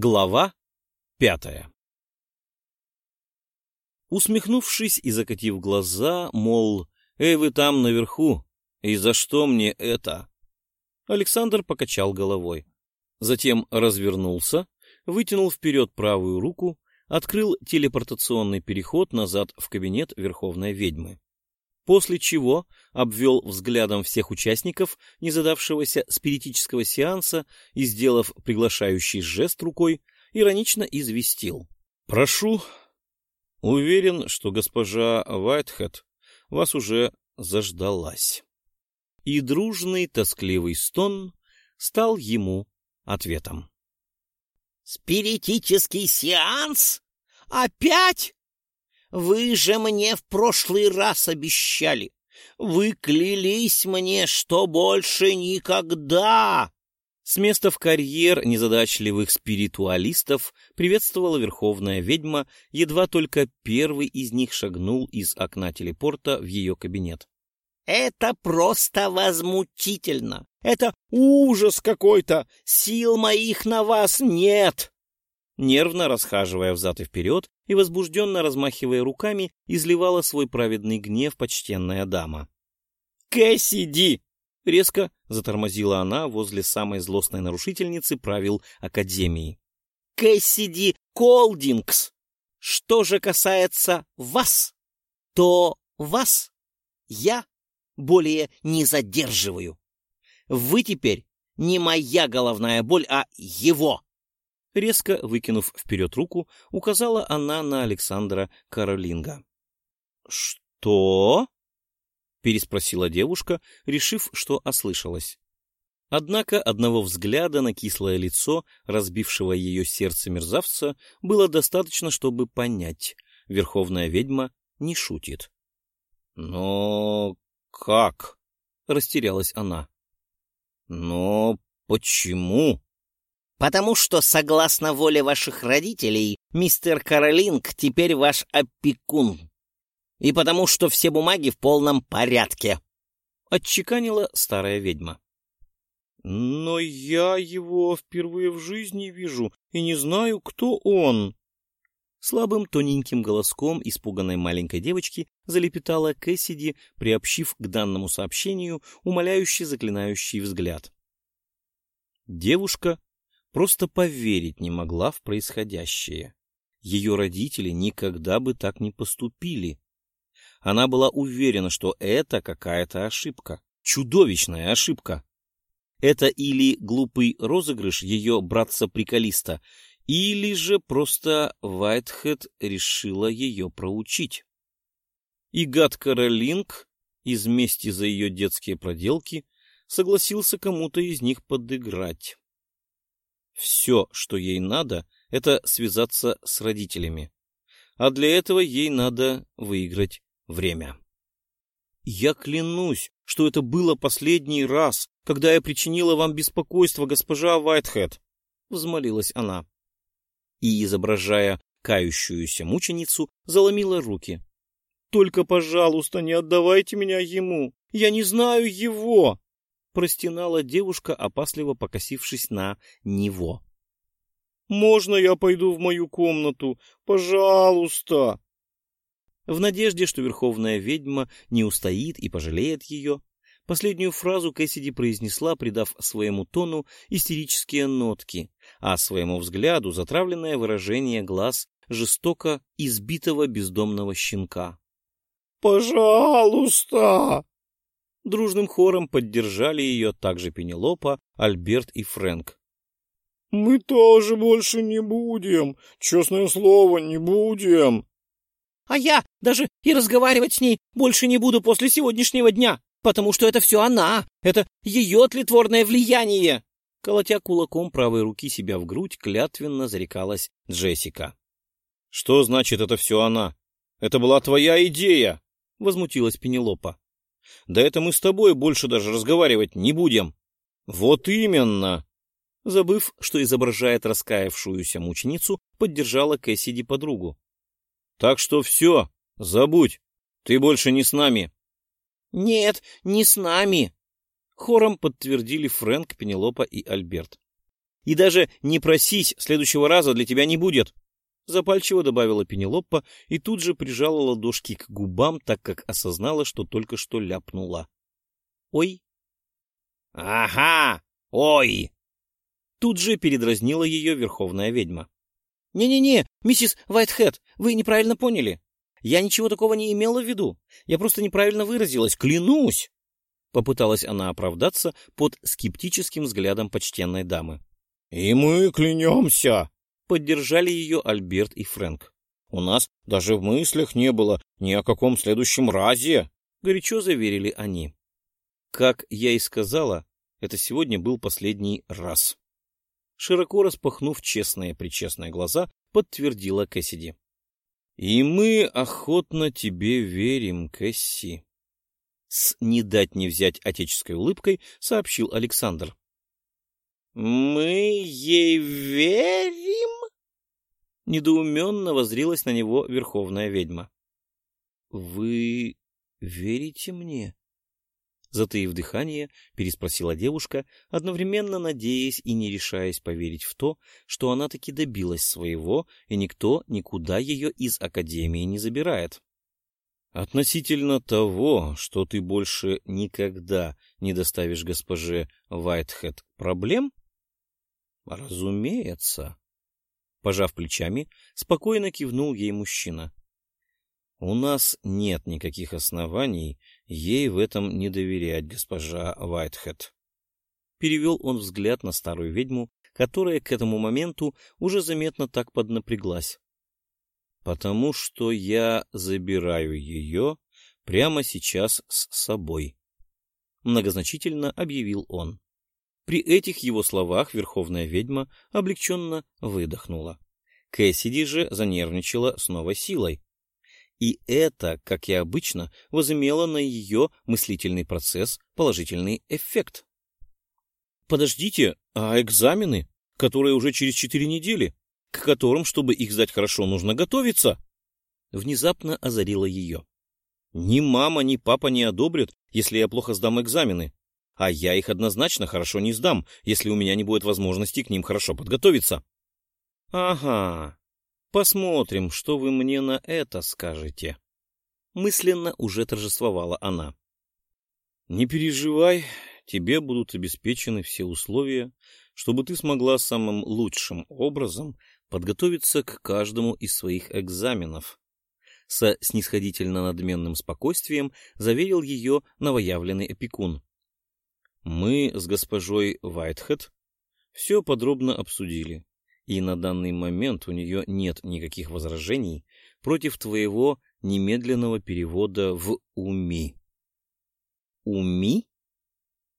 Глава пятая Усмехнувшись и закатив глаза, мол, «Эй, вы там наверху, и за что мне это?» Александр покачал головой. Затем развернулся, вытянул вперед правую руку, открыл телепортационный переход назад в кабинет Верховной ведьмы. После чего обвел взглядом всех участников незадавшегося спиритического сеанса и, сделав приглашающий жест рукой, иронично известил. «Прошу. Уверен, что госпожа Вайтхед вас уже заждалась». И дружный тоскливый стон стал ему ответом. «Спиритический сеанс? Опять? Вы же мне в прошлый раз обещали. Вы клялись мне, что больше никогда!» С места в карьер незадачливых спиритуалистов приветствовала верховная ведьма, едва только первый из них шагнул из окна телепорта в ее кабинет. «Это просто возмутительно! Это ужас какой-то! Сил моих на вас нет!» Нервно расхаживая взад и вперед и возбужденно размахивая руками, изливала свой праведный гнев почтенная дама. «Кэссиди!» Резко затормозила она возле самой злостной нарушительницы правил Академии. «Кэссиди Колдингс! Что же касается вас, то вас я более не задерживаю. Вы теперь не моя головная боль, а его!» Резко выкинув вперед руку, указала она на Александра Каролинга. «Что?» — переспросила девушка, решив, что ослышалась. Однако одного взгляда на кислое лицо, разбившего ее сердце мерзавца, было достаточно, чтобы понять. Верховная ведьма не шутит. — Но как? — растерялась она. — Но почему? — Потому что, согласно воле ваших родителей, мистер Каролинг теперь ваш опекун, и потому что все бумаги в полном порядке», — отчеканила старая ведьма. «Но я его впервые в жизни вижу и не знаю, кто он». Слабым тоненьким голоском испуганной маленькой девочки залепетала Кэссиди, приобщив к данному сообщению умоляющий заклинающий взгляд. Девушка просто поверить не могла в происходящее. Ее родители никогда бы так не поступили. Она была уверена, что это какая-то ошибка. Чудовищная ошибка. Это или глупый розыгрыш ее братца-приколиста, или же просто Вайтхед решила ее проучить. И гад Каролинг из мести за ее детские проделки согласился кому-то из них подыграть. Все, что ей надо, это связаться с родителями. А для этого ей надо выиграть время. Я клянусь, что это было последний раз, когда я причинила вам беспокойство, госпожа Вайтхед, — взмолилась она. И, изображая кающуюся мученицу, заломила руки. — Только, пожалуйста, не отдавайте меня ему. Я не знаю его! — простенала девушка, опасливо покосившись на него. — Можно я пойду в мою комнату? Пожалуйста! В надежде, что верховная ведьма не устоит и пожалеет ее, последнюю фразу Кэссиди произнесла, придав своему тону истерические нотки, а своему взгляду затравленное выражение глаз жестоко избитого бездомного щенка. «Пожалуйста!» Дружным хором поддержали ее также Пенелопа, Альберт и Фрэнк. «Мы тоже больше не будем, честное слово, не будем!» А я даже и разговаривать с ней больше не буду после сегодняшнего дня, потому что это все она, это ее тлетворное влияние!» Колотя кулаком правой руки себя в грудь, клятвенно зарекалась Джессика. «Что значит это все она? Это была твоя идея!» — возмутилась Пенелопа. «Да это мы с тобой больше даже разговаривать не будем!» «Вот именно!» Забыв, что изображает раскаявшуюся мученицу, поддержала Кэссиди подругу. Так что все, забудь, ты больше не с нами. — Нет, не с нами, — хором подтвердили Фрэнк, Пенелопа и Альберт. И даже не просись, следующего раза для тебя не будет. Запальчиво добавила Пенелопа и тут же прижала ладошки к губам, так как осознала, что только что ляпнула. «Ой!» «Ага! Ой!» Тут же передразнила ее верховная ведьма. «Не-не-не, миссис Вайтхед, вы неправильно поняли. Я ничего такого не имела в виду. Я просто неправильно выразилась, клянусь!» Попыталась она оправдаться под скептическим взглядом почтенной дамы. «И мы клянемся!» Поддержали ее Альберт и Фрэнк. «У нас даже в мыслях не было ни о каком следующем разе!» Горячо заверили они. Как я и сказала, это сегодня был последний раз. Широко распахнув честные-причестные глаза, подтвердила Кэссиди. «И мы охотно тебе верим, Кэсси», — с не дать не взять отеческой улыбкой сообщил Александр. «Мы ей верим?» Недоуменно возрилась на него верховная ведьма. «Вы верите мне?» Затаив дыхание, переспросила девушка, одновременно надеясь и не решаясь поверить в то, что она таки добилась своего, и никто никуда ее из Академии не забирает. Относительно того, что ты больше никогда не доставишь госпоже Вайтхед проблем? Разумеется. Пожав плечами, спокойно кивнул ей мужчина. У нас нет никаких оснований ей в этом не доверять, госпожа Вайтхед. Перевел он взгляд на старую ведьму, которая к этому моменту уже заметно так поднапряглась. Потому что я забираю ее прямо сейчас с собой. Многозначительно объявил он. При этих его словах верховная ведьма облегченно выдохнула. Кэссиди же занервничала с новой силой. И это, как и обычно, возымело на ее мыслительный процесс положительный эффект. Подождите, а экзамены, которые уже через четыре недели, к которым, чтобы их сдать хорошо, нужно готовиться? Внезапно озарила ее. Ни мама, ни папа не одобрят, если я плохо сдам экзамены. А я их однозначно хорошо не сдам, если у меня не будет возможности к ним хорошо подготовиться. Ага, Посмотрим, что вы мне на это скажете. Мысленно уже торжествовала она. Не переживай, тебе будут обеспечены все условия, чтобы ты смогла самым лучшим образом подготовиться к каждому из своих экзаменов. Со снисходительно надменным спокойствием заверил ее новоявленный опекун. Мы с госпожой Вайтхед все подробно обсудили и на данный момент у нее нет никаких возражений против твоего немедленного перевода в УМИ. УМИ?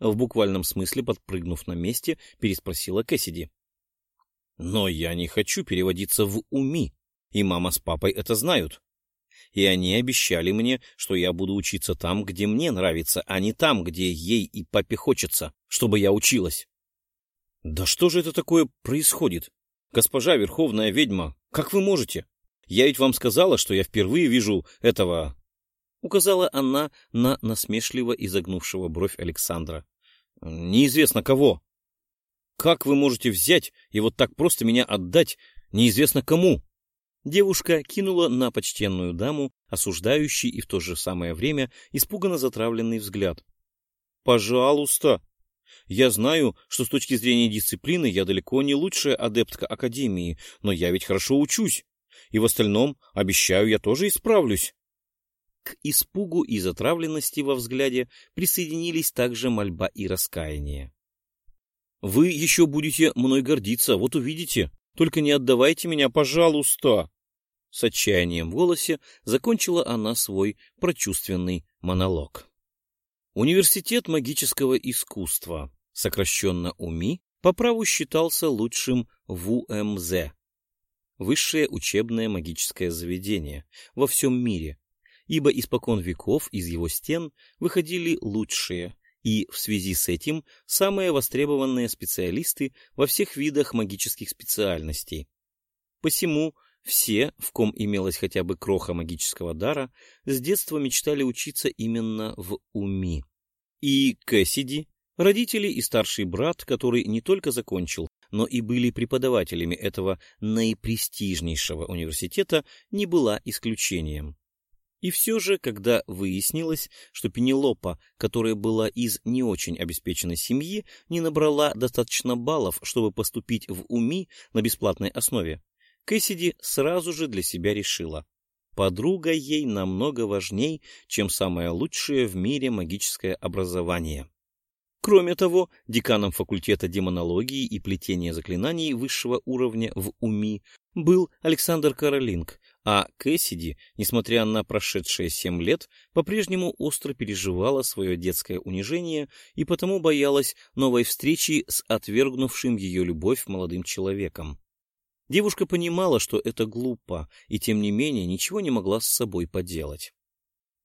В буквальном смысле, подпрыгнув на месте, переспросила Кэссиди. Но я не хочу переводиться в УМИ, и мама с папой это знают. И они обещали мне, что я буду учиться там, где мне нравится, а не там, где ей и папе хочется, чтобы я училась. Да что же это такое происходит? «Госпожа Верховная Ведьма, как вы можете? Я ведь вам сказала, что я впервые вижу этого...» Указала она на насмешливо изогнувшего бровь Александра. «Неизвестно кого. Как вы можете взять и вот так просто меня отдать неизвестно кому?» Девушка кинула на почтенную даму осуждающий и в то же самое время испуганно затравленный взгляд. «Пожалуйста, я знаю, что с точки зрения дисциплины я далеко не лучшая адептка Академии, но я ведь хорошо учусь. И в остальном, обещаю, я тоже исправлюсь. К испугу и затравленности во взгляде присоединились также мольба и раскаяние. «Вы еще будете мной гордиться, вот увидите. Только не отдавайте меня, пожалуйста!» С отчаянием в голосе закончила она свой прочувственный монолог. Университет магического искусства, сокращенно УМИ, по праву считался лучшим в УМЗ. Высшее учебное магическое заведение во всем мире, ибо испокон веков из его стен выходили лучшие и в связи с этим самые востребованные специалисты во всех видах магических специальностей. Посему все, в ком имелась хотя бы кроха магического дара, с детства мечтали учиться именно в УМИ. И Кэссиди, родители и старший брат, который не только закончил, но и были преподавателями этого наипрестижнейшего университета, не была исключением. И все же, когда выяснилось, что Пенелопа, которая была из не очень обеспеченной семьи, не набрала достаточно баллов, чтобы поступить в УМИ на бесплатной основе, Кэссиди сразу же для себя решила. Подруга ей намного важней, чем самое лучшее в мире магическое образование. Кроме того, деканом факультета демонологии и плетения заклинаний высшего уровня в УМИ был Александр Каролинг, а Кэссиди, несмотря на прошедшие семь лет, по-прежнему остро переживала свое детское унижение и потому боялась новой встречи с отвергнувшим ее любовь молодым человеком. Девушка понимала, что это глупо, и тем не менее ничего не могла с собой поделать.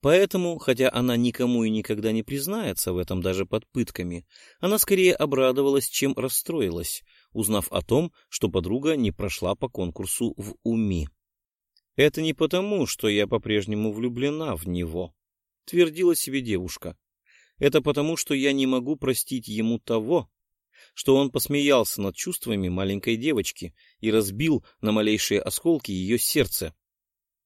Поэтому, хотя она никому и никогда не признается в этом даже под пытками, она скорее обрадовалась, чем расстроилась, узнав о том, что подруга не прошла по конкурсу в УМИ. «Это не потому, что я по-прежнему влюблена в него», — твердила себе девушка. «Это потому, что я не могу простить ему того, что он посмеялся над чувствами маленькой девочки и разбил на малейшие осколки ее сердце,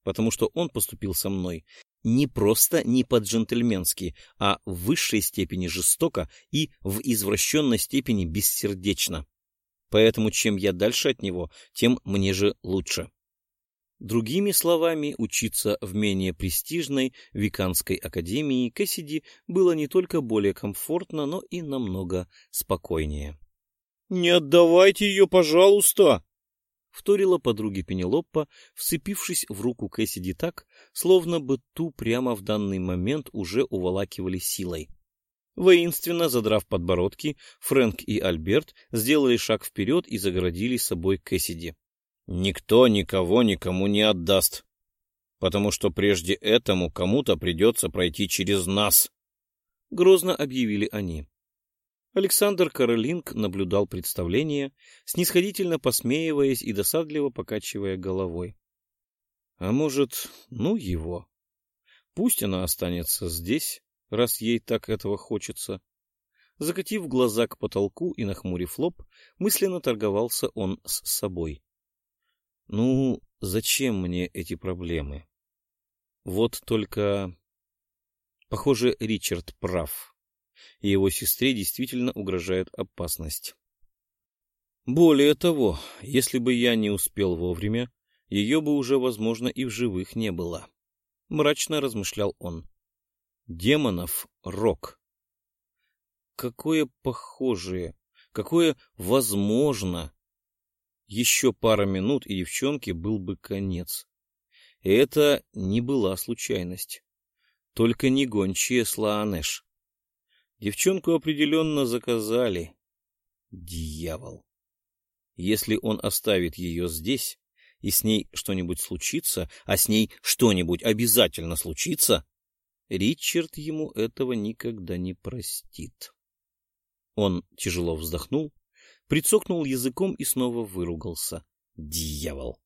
потому что он поступил со мной не просто не по-джентльменски, а в высшей степени жестоко и в извращенной степени бессердечно. Поэтому чем я дальше от него, тем мне же лучше. Другими словами, учиться в менее престижной Виканской академии Кэссиди было не только более комфортно, но и намного спокойнее. «Не отдавайте ее, пожалуйста!» — вторила подруге Пенелоппа, вцепившись в руку Кэссиди так, словно бы ту прямо в данный момент уже уволакивали силой. Воинственно задрав подбородки, Фрэнк и Альберт сделали шаг вперед и загородили собой Кэссиди. «Никто никого никому не отдаст, потому что прежде этому кому-то придется пройти через нас», — грозно объявили они. Александр Каролинг наблюдал представление, снисходительно посмеиваясь и досадливо покачивая головой. А может, ну его? Пусть она останется здесь, раз ей так этого хочется. Закатив глаза к потолку и нахмурив лоб, мысленно торговался он с собой. Ну, зачем мне эти проблемы? Вот только... Похоже, Ричард прав и его сестре действительно угрожает опасность. Более того, если бы я не успел вовремя, ее бы уже, возможно, и в живых не было. Мрачно размышлял он. Демонов рок. Какое похожее, какое возможно. Еще пара минут, и девчонке был бы конец. Это не была случайность. Только не гончие Слаанеш. Девчонку определенно заказали. Дьявол! Если он оставит ее здесь, и с ней что-нибудь случится, а с ней что-нибудь обязательно случится, Ричард ему этого никогда не простит. Он тяжело вздохнул, прицокнул языком и снова выругался. Дьявол!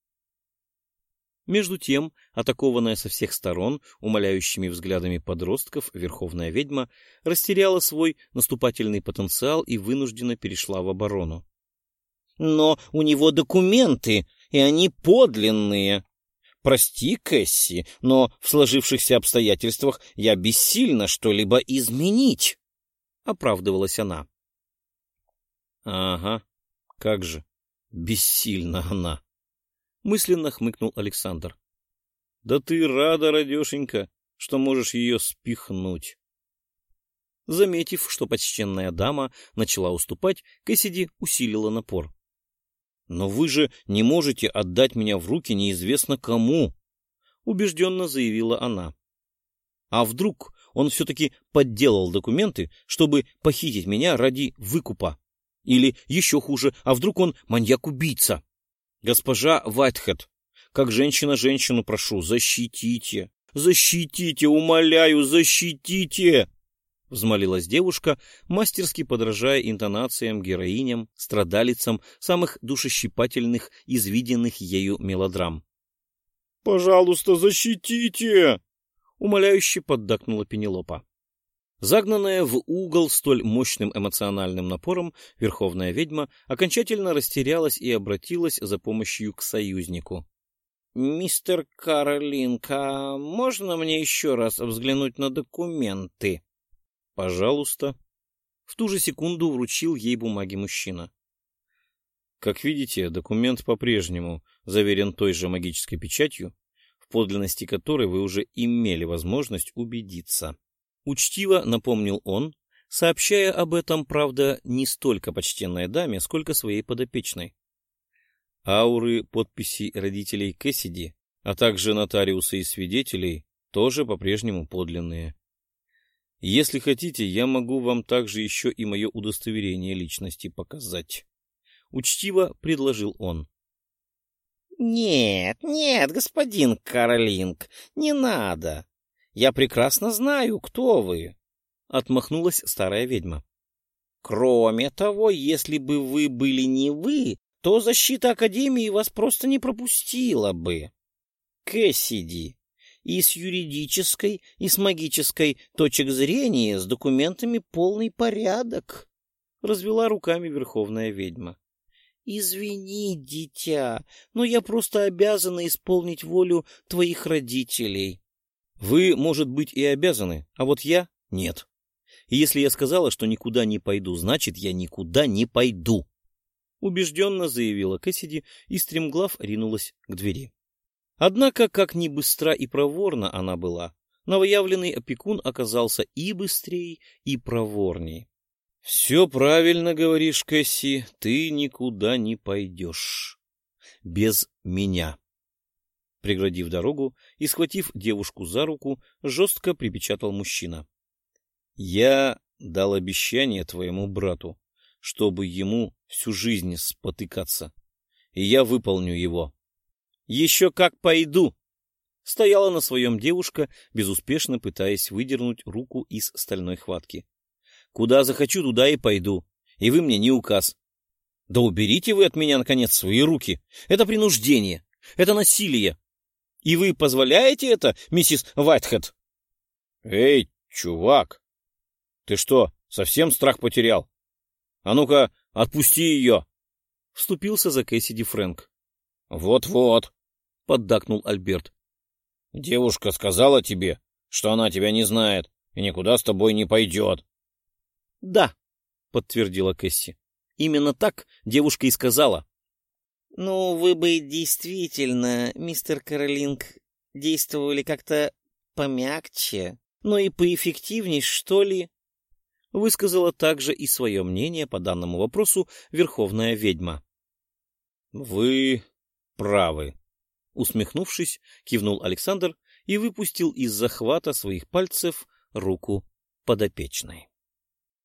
Между тем, атакованная со всех сторон, умоляющими взглядами подростков, верховная ведьма растеряла свой наступательный потенциал и вынужденно перешла в оборону. «Но у него документы, и они подлинные. Прости, Кэсси, но в сложившихся обстоятельствах я бессильна что-либо изменить», — оправдывалась она. «Ага, как же, бессильна она», мысленно хмыкнул Александр. Да ты рада, радешенька, что можешь ее спихнуть. Заметив, что почтенная дама начала уступать, Кэссиди усилила напор. «Но вы же не можете отдать меня в руки неизвестно кому», — убежденно заявила она. «А вдруг он все-таки подделал документы, чтобы похитить меня ради выкупа? Или, еще хуже, а вдруг он маньяк-убийца?» Госпожа Вайтхед, как женщина женщину прошу, защитите, защитите, умоляю, защитите!» Взмолилась девушка, мастерски подражая интонациям героиням, страдалицам самых душещипательных из виденных ею мелодрам. «Пожалуйста, защитите!» — умоляюще поддакнула Пенелопа. Загнанная в угол столь мощным эмоциональным напором, верховная ведьма окончательно растерялась и обратилась за помощью к союзнику. — Мистер Каролинг, а можно мне еще раз взглянуть на документы? — Пожалуйста. В ту же секунду вручил ей бумаги мужчина. Как видите, документ по-прежнему заверен той же магической печатью, в подлинности которой вы уже имели возможность убедиться. Учтиво напомнил он, сообщая об этом, правда, не столько почтенной даме, сколько своей подопечной. Ауры подписей родителей Кэссиди, а также нотариуса и свидетелей, тоже по-прежнему подлинные. Если хотите, я могу вам также еще и мое удостоверение личности показать. Учтиво предложил он. — Нет, нет, господин Каролинг, не надо. Я прекрасно знаю, кто вы, — отмахнулась старая ведьма. Кроме того, если бы вы были не вы, то защита Академии вас просто не пропустила бы. Кэссиди, и с юридической, и с магической точек зрения с документами полный порядок, — развела руками верховная ведьма. Извини, дитя, но я просто обязана исполнить волю твоих родителей. Вы, может быть, и обязаны, а вот я — нет. И если я сказала, что никуда не пойду, значит, я никуда не пойду. Убежденно заявила Кэссиди и стремглав ринулась к двери. Однако, как ни быстра и проворна она была, новоявленный опекун оказался и быстрее, и проворней. — Все правильно говоришь, Кэсси, ты никуда не пойдешь. Без меня. Преградив дорогу и схватив девушку за руку, жестко припечатал мужчина. — Я дал обещание твоему брату, чтобы ему всю жизнь спотыкаться, и я выполню его. — Еще как пойду! Стояла на своем девушка, безуспешно пытаясь выдернуть руку из стальной хватки. — Куда захочу, туда и пойду, и вы мне не указ. Да уберите вы от меня, наконец, свои руки. Это принуждение, это насилие. И вы позволяете это, миссис Вайтхед? Эй, чувак! Ты что, совсем страх потерял? А ну-ка, отпусти ее! Вступился за Кэссиди Фрэнк. Вот-вот, поддакнул Альберт. Девушка сказала тебе, что она тебя не знает и никуда с тобой не пойдет. Да, подтвердила Кэсси. Именно так девушка и сказала. Ну, вы бы действительно, мистер Каролинг, действовали как-то помягче, но и поэффективней, что ли? Высказала также и свое мнение по данному вопросу верховная ведьма. — Вы правы, — усмехнувшись, кивнул Александр и выпустил из захвата своих пальцев руку подопечной.